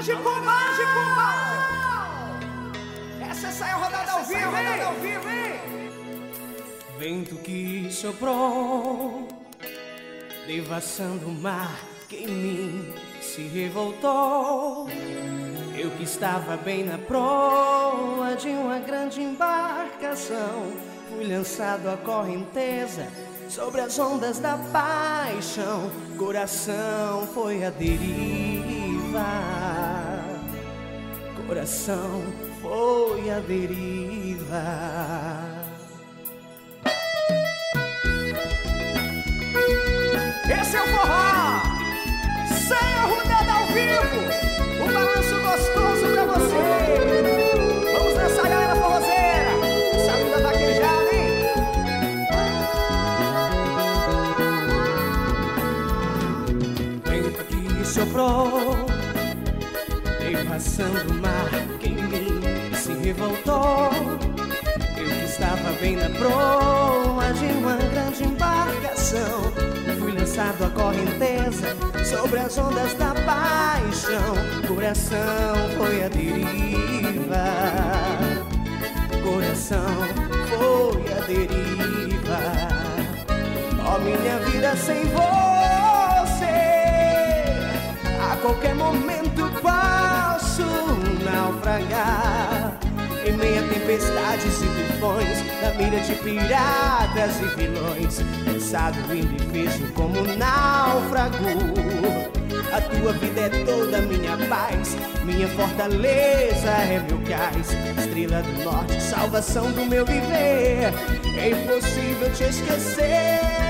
Mágico, mágico, Essa é a rodada ao vivo, hein? Ao vivo, hein? Vento que soprou, devassando o mar que em mim se revoltou. Eu que estava bem na proa de uma grande embarcação, fui lançado à correnteza sobre as ondas da paixão. Coração foi a deriva, coração foi a deriva. Esse é o forró! Sem arrudada ao vivo! Um balanço gostoso pra você! Vamos nessa galera forrozeira! Essa vida vaquejada, hein? Vento que soprou, devassando o mar. Que em mim se revoltou. Eu que estava bem na proa de uma grande embarcação. Fui lançado à correnteza sobre as ondas da paixão. Coração foi a deriva. Coração foi a deriva. Ó oh, minha vida sem você. A qualquer momento posso naufragar. Em meia tempestades e tufões Na mira de piratas e vilões. Cansado e indefeso como náufrago. A tua vida é toda minha paz. Minha fortaleza é meu cais. Estrela do norte, salvação do meu viver. É impossível te esquecer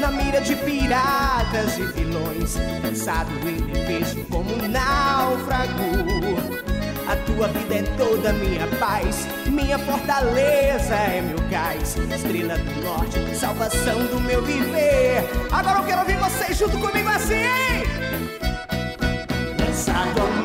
Na mira de piratas e vilões Cansado e indefeso como um náufrago a tua vida é toda minha paz, minha fortaleza é meu cais, estrela do norte, salvação do meu viver. Agora eu quero ouvir vocês junto comigo assim? Lançado